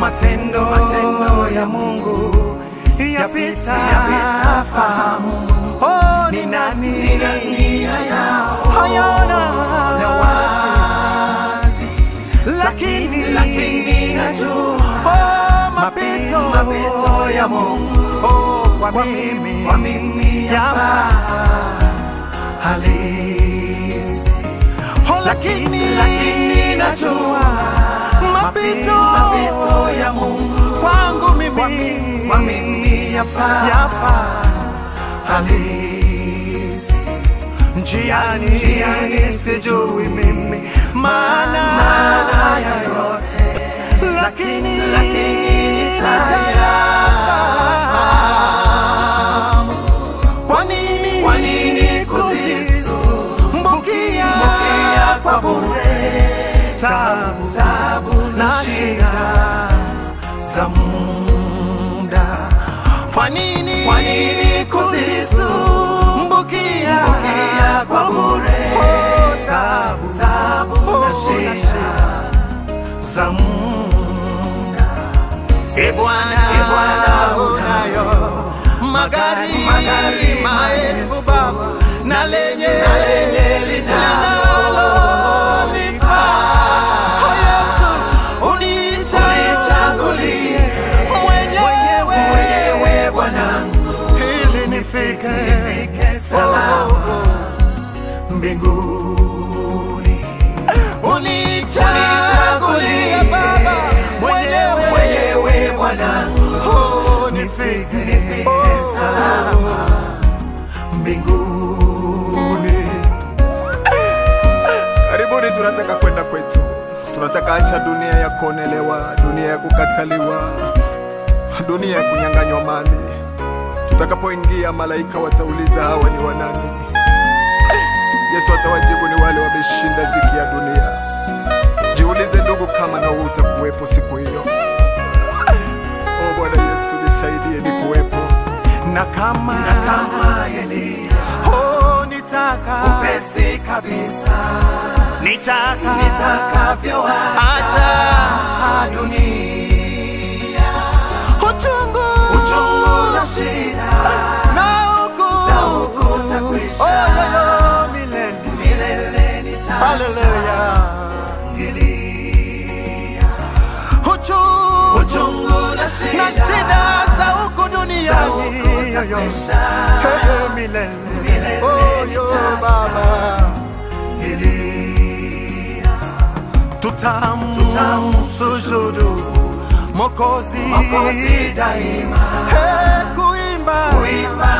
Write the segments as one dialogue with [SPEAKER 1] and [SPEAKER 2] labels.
[SPEAKER 1] Matendo, matendo ya Mungu yapita, fahamu. Oh, ni nani, ni nani hayona na wazi, lakini lakini najua oh, mapito, mapito ya Mungu. Oh, kwa, kwa mimi, kwa mimi yapa halisi. Oh, lakini lakini najua mapito, mapito ya Mungu. Kwangu mimi, kwa mimi, yafa, yafa yafaa, yafaa. Halisi. Njiani, njiani sijui mimi. Maana, maana ya yote, lakini. Lakini nitayafahamu. Kwa nini, kwa nini kwa bure tabu, tabu na shida za muda. Kwa nini, kwa nini kuzisumbukia kwa bure. Tabu, tabu na shida za muda? E Bwana, e Bwana unayo magari, magari maelfu Baba na lenye, na lenye linalolifaa mbinguni. Unichagulie Baba mwenyewe, mwenyewe Bwana oh, nifike, oh, salama mbinguni.
[SPEAKER 2] Karibuni, tunataka kwenda kwetu, tunataka acha dunia ya kuonelewa, dunia ya kukataliwa, dunia ya kunyang'anywa mali. Tutakapoingia, malaika watauliza hawa ni wanani? Yesu atawajibu ni wale wameshinda ziki ya dunia. Jiulize ndugu, kama na utakuwepo siku hiyo. O Bwana Yesu, nisaidie nikuwepo.
[SPEAKER 1] na kama na kama Elia oh, nitaka. upesi kabisa nitaka. dunia. Uchungu. Uchungu na shida na huku za huku takwisha milele nitashangilia uchungu uchungu na shida, na shida za huku duniani Hey, milele oh, yo, Baba tutam tutamsujudu Mokozi, Mokozi daima hey, kuimba, kuimba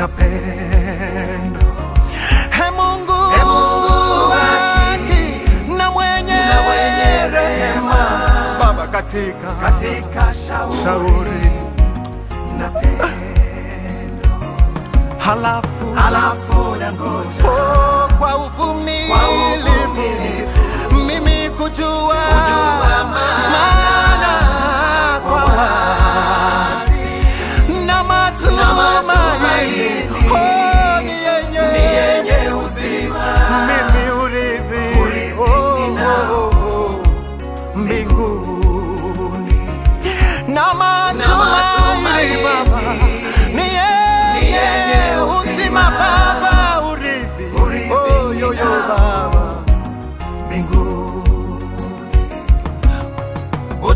[SPEAKER 1] na pendo. He Mungu, He Mungu haki na mwenye na mwenye rehema.
[SPEAKER 2] Baba, katika
[SPEAKER 1] katika shauri, shauri na tendo. Halafu halafu na ngoja oh, kwa uvumilivu. Mimi kujua, kujua maana kwa wazi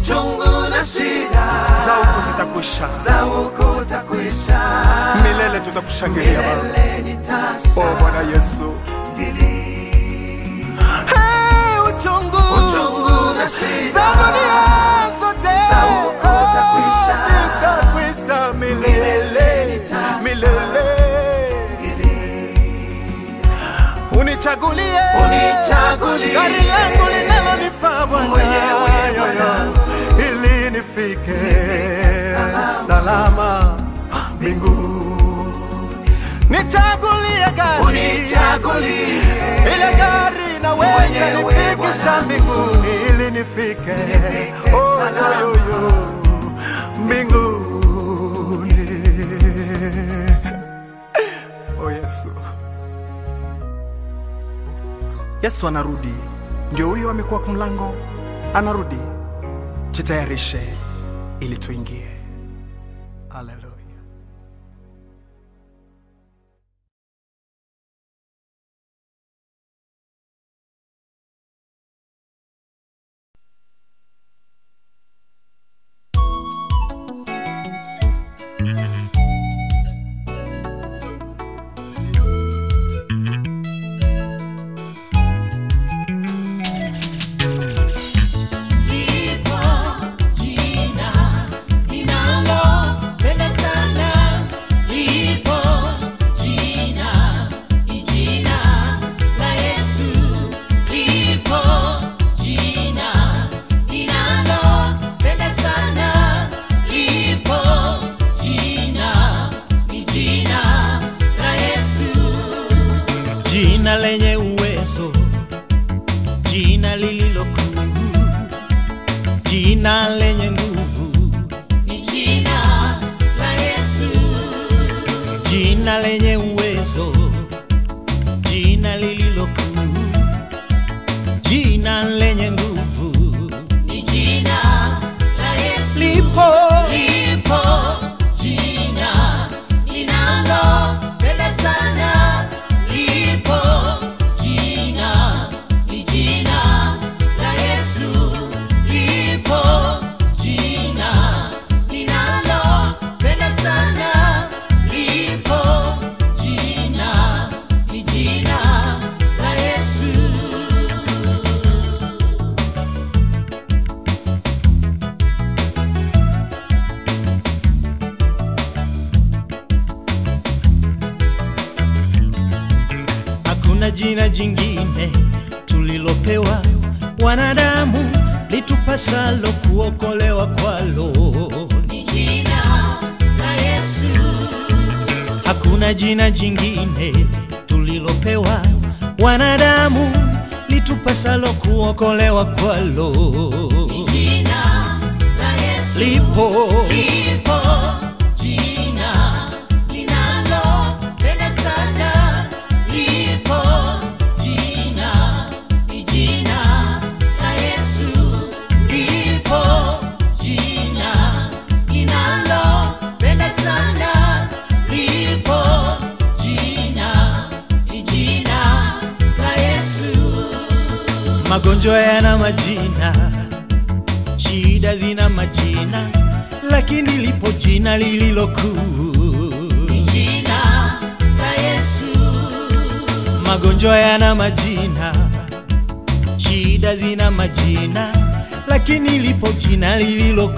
[SPEAKER 1] uchungu na shida.
[SPEAKER 2] Za huko zitakwisha,
[SPEAKER 1] za huko utakwisha,
[SPEAKER 2] milele tutakushangilia Baba. Oh Bwana Yesu, Hey, uchungu.
[SPEAKER 1] Uchungu na shida.
[SPEAKER 2] Za dunia zote
[SPEAKER 1] za huko utakwisha,
[SPEAKER 2] zitakwisha milele
[SPEAKER 1] milele.
[SPEAKER 2] Unichagulie.
[SPEAKER 1] Unichagulie.
[SPEAKER 2] Gari langu linalonifaa Bwana.
[SPEAKER 1] Mwenyewe Bwana.
[SPEAKER 2] Salama mbinguni. Nichagulie gari
[SPEAKER 1] Unichagulie
[SPEAKER 2] ile gari na
[SPEAKER 1] wewe
[SPEAKER 2] nifikisha mbinguni ili nifike
[SPEAKER 1] Nifike
[SPEAKER 2] oh,
[SPEAKER 1] salama.
[SPEAKER 2] yo, mbinguni. Oh Yesu, Yesu anarudi, ndio huyo amekuwa kumlango, mlango, anarudi. Jitayarishe ili tuingie. Haleluya.
[SPEAKER 3] Jina
[SPEAKER 4] kuokolewa kwalo.
[SPEAKER 3] Ni jina la Yesu.
[SPEAKER 4] Hakuna jina jingine tulilopewa wanadamu litupasalo kuokolewa kwalo.
[SPEAKER 3] Ni jina la Yesu.
[SPEAKER 4] Lipo
[SPEAKER 3] Lipo
[SPEAKER 4] magonjwa yana majina, shida zina majina, lakini lipo jina lililo kuu.
[SPEAKER 3] Ni jina la Yesu.
[SPEAKER 4] Magonjwa yana majina, shida zina majina, lakini lipo jina lililo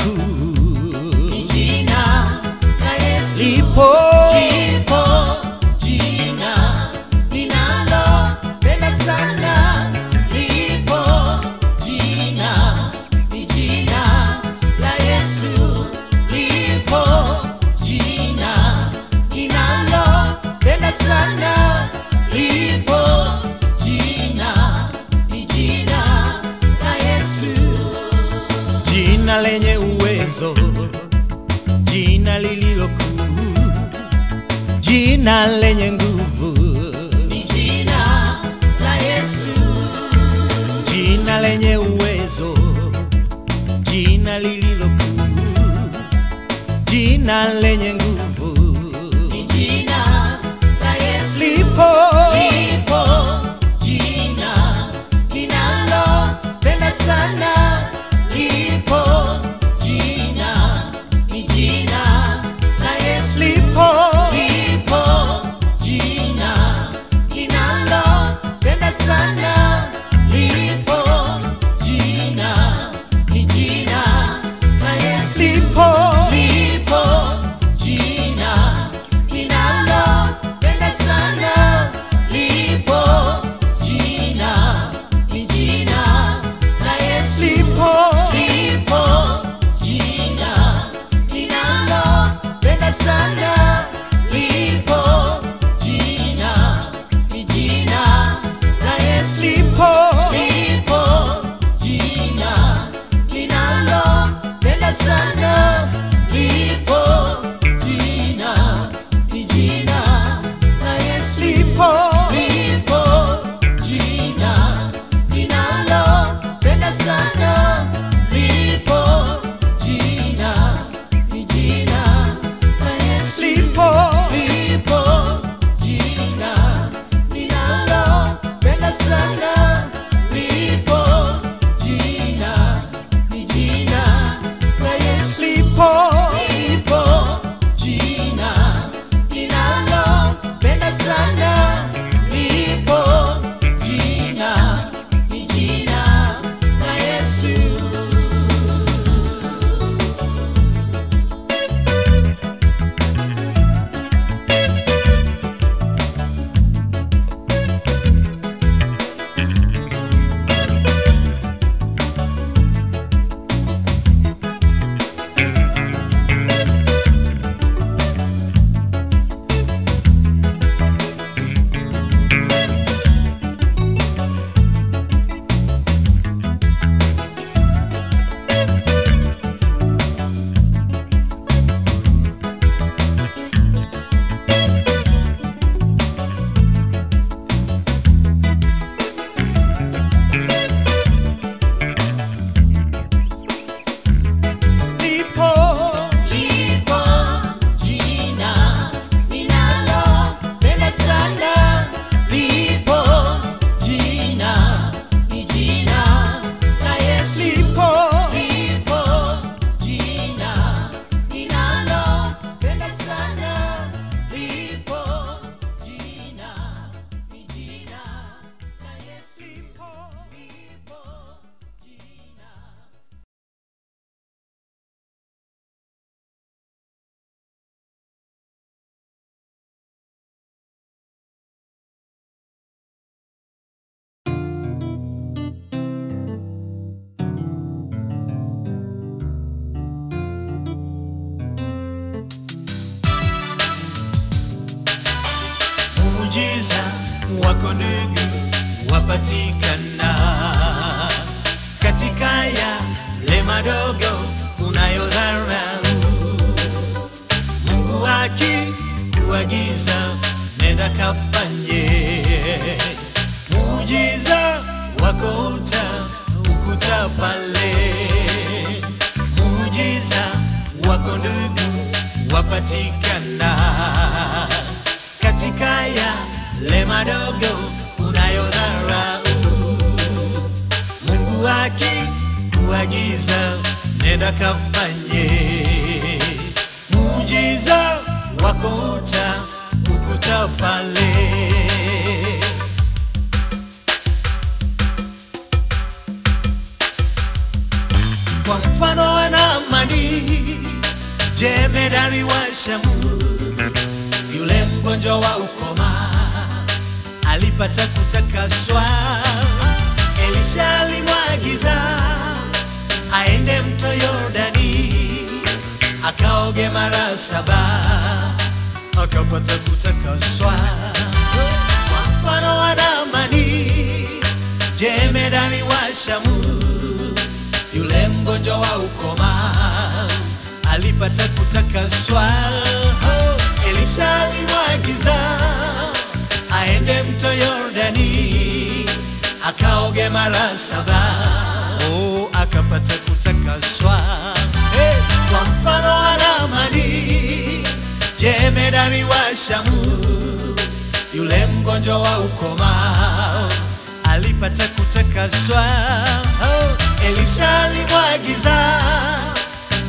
[SPEAKER 4] wapatikana katika yale madogo unayodharau. Mungu akikuagiza nenda kafanye, muujiza wako uta ukuta pale, muujiza wako ndugu wapatikana katika yale madogo akikuagiza nenda kafanye, muujiza wako uta ukuta pale. Kwa mfano wa Naamani, jemedari wa Shamu, yule mgonjwa wa ukoma alipata kutakaswa. Elisha alimwagiza akaoge mara saba. Akapata kutakaswa. Kwa mfano wa Naamani, jemedari wa Shamu, yule mgonjwa wa ukoma. Alipata kutakaswa. Elisha alimwagiza. Aende mto Yordani. Akaoge mara saba, oh, akapata kutakaswa. Wa jemedari wa Shamu, yule mgonjwa wa ukoma alipata kutakaswa. Oh, Elisha alimwagiza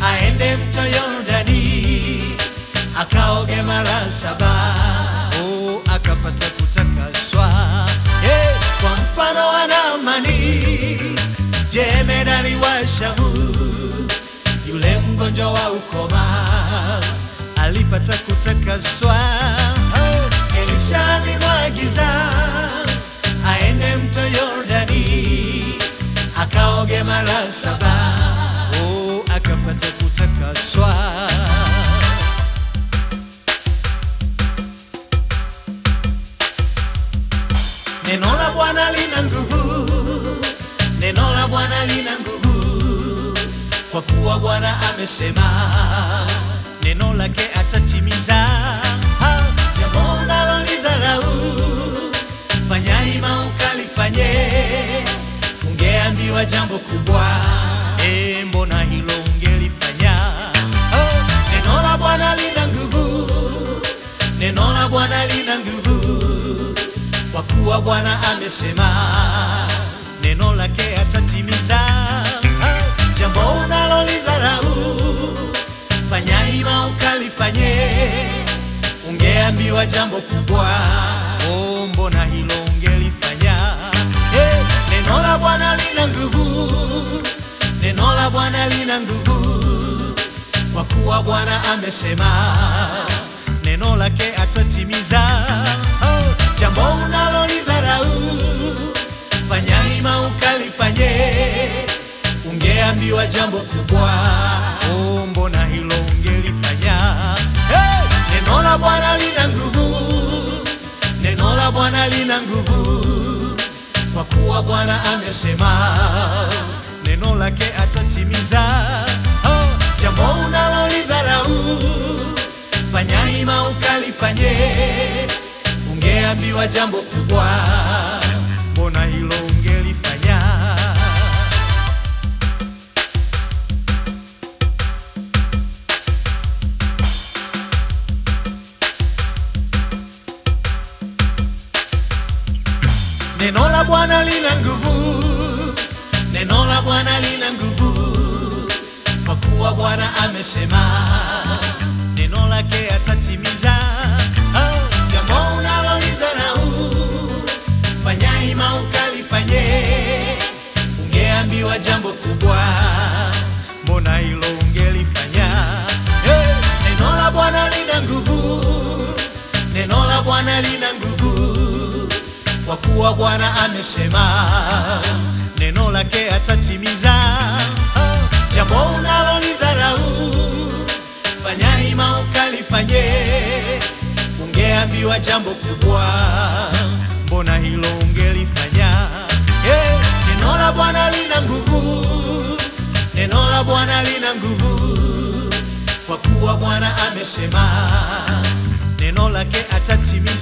[SPEAKER 4] aende mto Yordani akaoge mara saba, oh, akapata kutakaswa. Hey, kwa mfano wa Naamani, jemedari wa Shamu, mgonjwa wa ukoma alipata kutakaswa. Oh, Elisha alimwagiza aende mto Yordani akaoge mara saba, oh, akapata kutakaswa. Neno la Bwana lina nguvu, neno la Bwana lina nguvu, kuwa Bwana amesema, neno lake atatimiza. Jambo unalolidharau fanya hima ukalifanye, ungeambiwa jambo kubwa, e, mbona hilo ungelifanya? Oh, neno la Bwana lina nguvu, neno la Bwana lina nguvu kwa kuwa Bwana amesema, neno lake atatimiza. Fanya ima ukalifanye, ungeambiwa jambo kubwa, oh, mbona hilo ungelifanya? Hey, neno la Bwana lina nguvu, neno la Bwana lina nguvu, kwa kuwa Bwana amesema, neno lake atatimiza. Oh, jambo unalolidharau fanya ima ukalifanye, ungeambiwa jambo kubwa, Bwana lina nguvu, neno la Bwana lina nguvu, kwa kuwa Bwana amesema, neno lake atatimiza. Oh, jambo unalolidharau fanya ima ukalifanye, ungeambiwa jambo kubwa, mbona hilo Neno la Bwana lina nguvu, neno la Bwana lina nguvu, kwa kuwa Bwana amesema, neno lake atatimiza. Oh, jambo unalolidharau fanya ima ukalifanye, ungeambiwa jambo kubwa, mbona hilo kuwa Bwana amesema neno lake atatimiza. Jambo
[SPEAKER 5] unalo ni dharau, fanya ima ukalifanye, ungeambiwa jambo kubwa, mbona hilo ungelifanya? Hey, neno la Bwana lina nguvu, neno la Bwana lina nguvu, kwa kuwa Bwana amesema neno
[SPEAKER 4] lake atatimiza.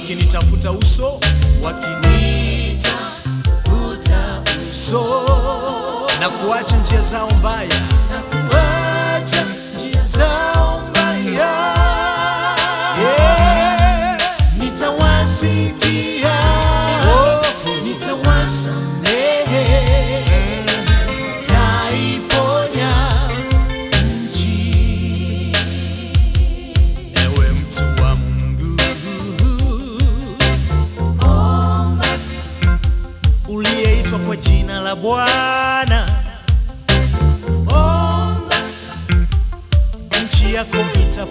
[SPEAKER 4] wakinitafuta uso,
[SPEAKER 5] wakinitafuta uso. Na kuacha njia zao mbaya.
[SPEAKER 4] Na
[SPEAKER 5] kuwa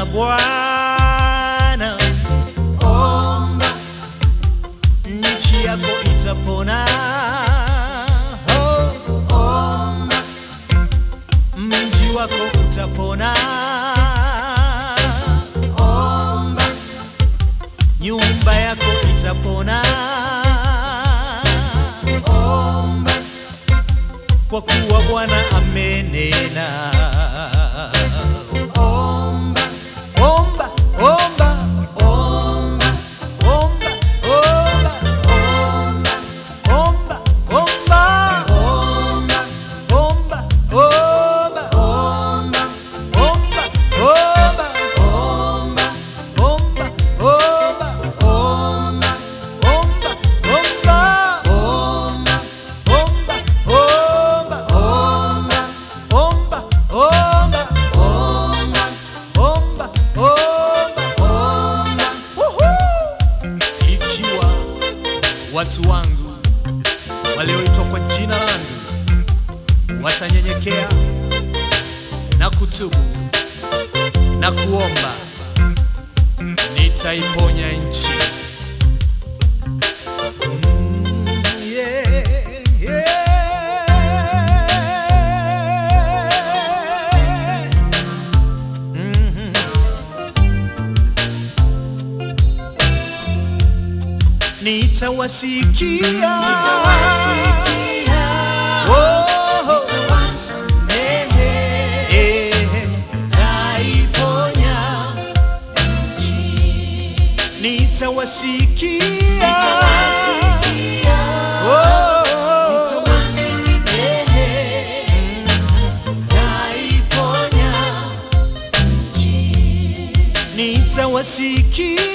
[SPEAKER 5] na Bwana.
[SPEAKER 4] Omba
[SPEAKER 5] nchi yako itapona. Oh,
[SPEAKER 4] omba
[SPEAKER 5] mji wako utapona.
[SPEAKER 4] Omba
[SPEAKER 5] nyumba yako itapona.
[SPEAKER 4] Omba
[SPEAKER 5] kwa kuwa Bwana amenena.
[SPEAKER 4] Nitawasikia, Oh, nitawasikia, Oh, nitawasikia,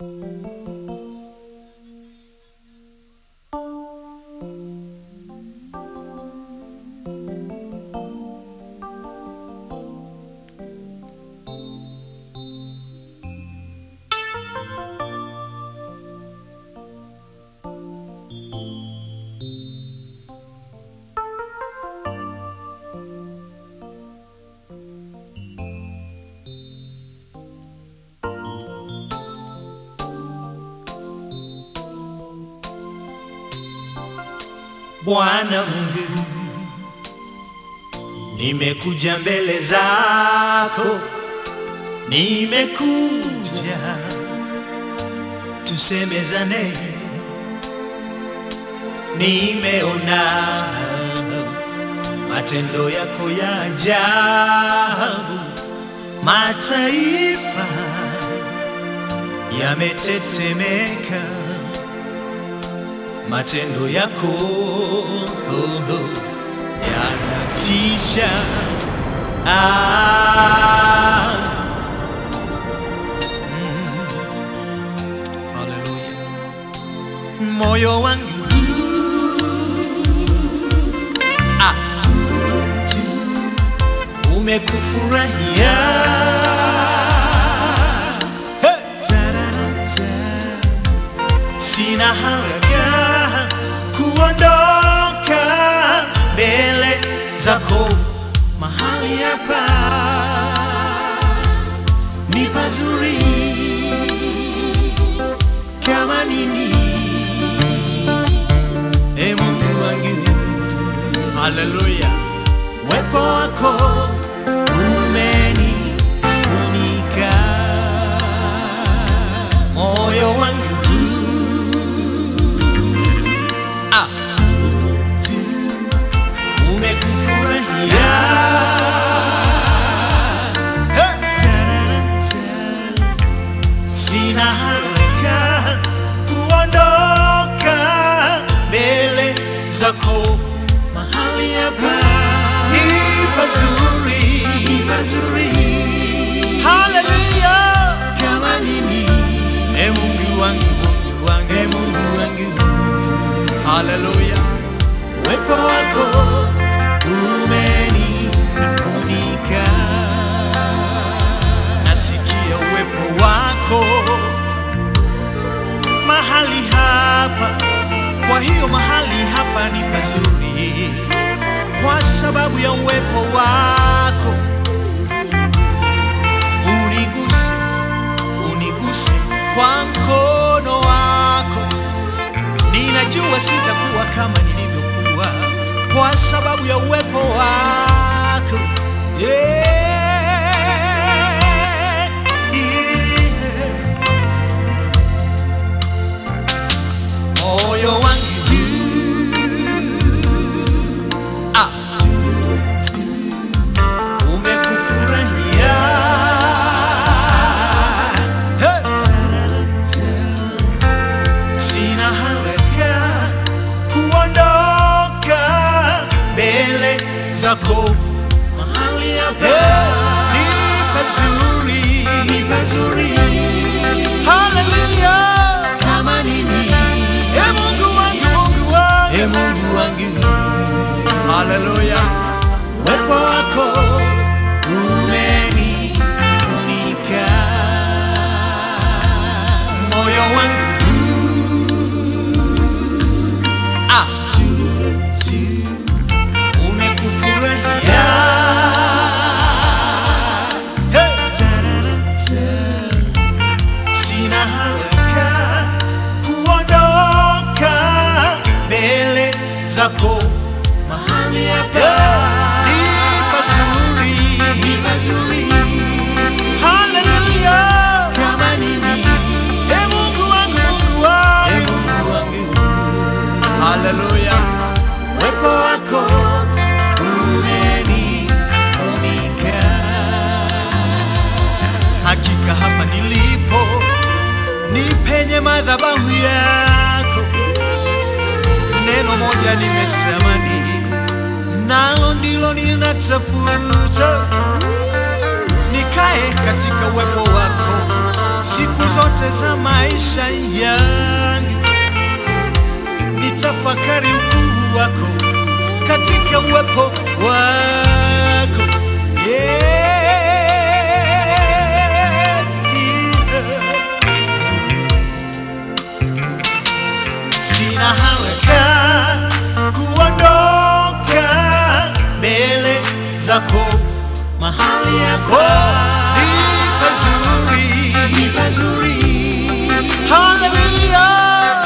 [SPEAKER 4] Música Bwana Mungu, nimekuja mbele zako, nimekuja tusemezane, nimeona matendo yako ya ajabu, mataifa yametetemeka matendo yako. Oh, oh, yanatisha. Ah, mm, haleluya. Moyo wangu. Ah, umekufurahia. Sina haraka kuondoka mbele zako. Mahali hapa ni pazuri kama nini? E Mungu wangu haleluya. Wepo wako hapa ni pazuri kwa sababu ya uwepo wako. Uniguse, uniguse kwa
[SPEAKER 3] mkono wako. Ninajua
[SPEAKER 4] sitakuwa
[SPEAKER 3] kama nilivyokuwa kwa sababu
[SPEAKER 4] ya
[SPEAKER 3] uwepo wako
[SPEAKER 4] yeah. katika uwepo wako siku zote za maisha yangu, nitafakari ukuu wako katika uwepo wako. Yeah, yeah. Sina haraka kuondoka mbele zako
[SPEAKER 3] mahali
[SPEAKER 2] yako.
[SPEAKER 4] Hallelujah.